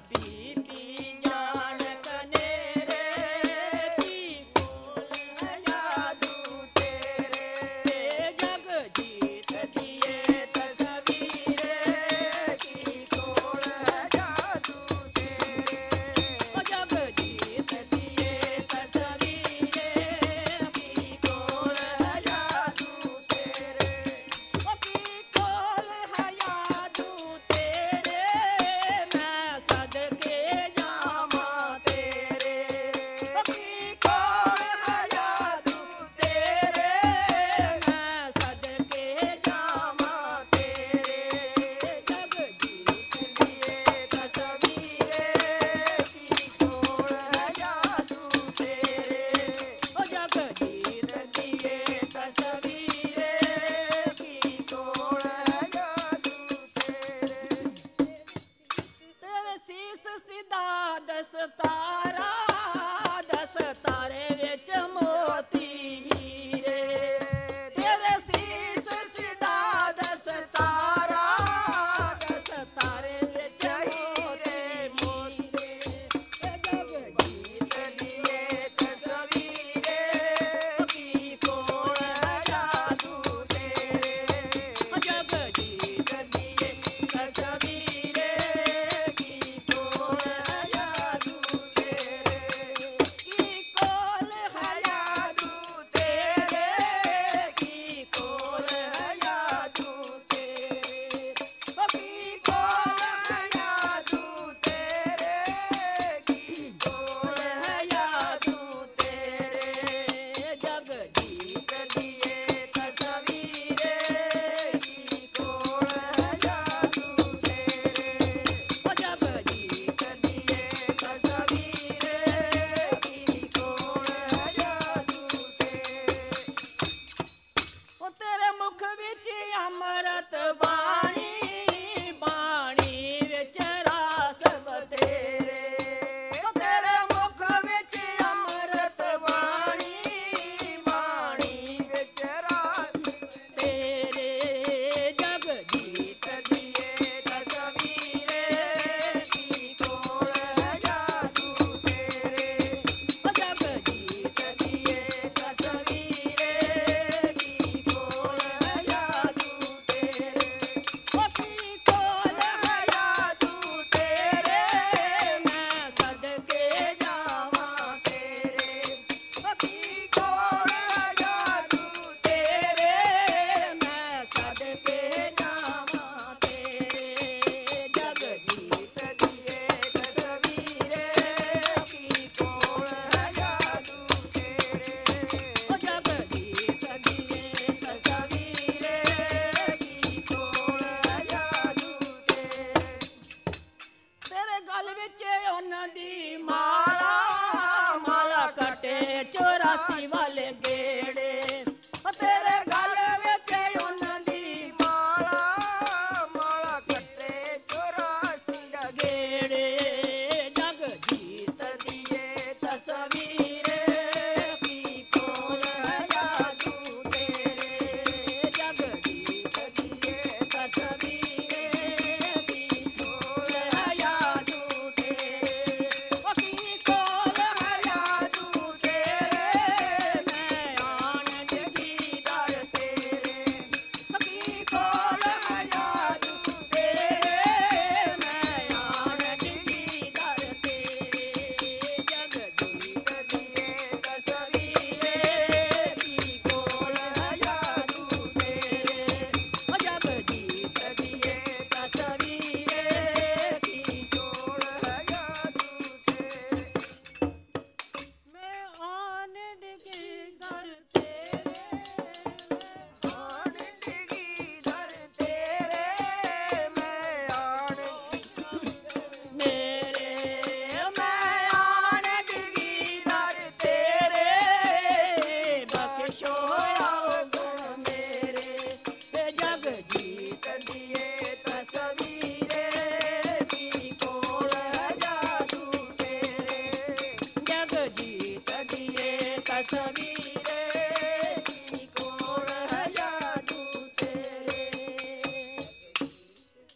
比 ਮੇਰੇ ਮੁਖ ਵਿੱਚ ਅਮਰਤ ਬਾਣੀ ਬਾਣੀ Swami. Sunny.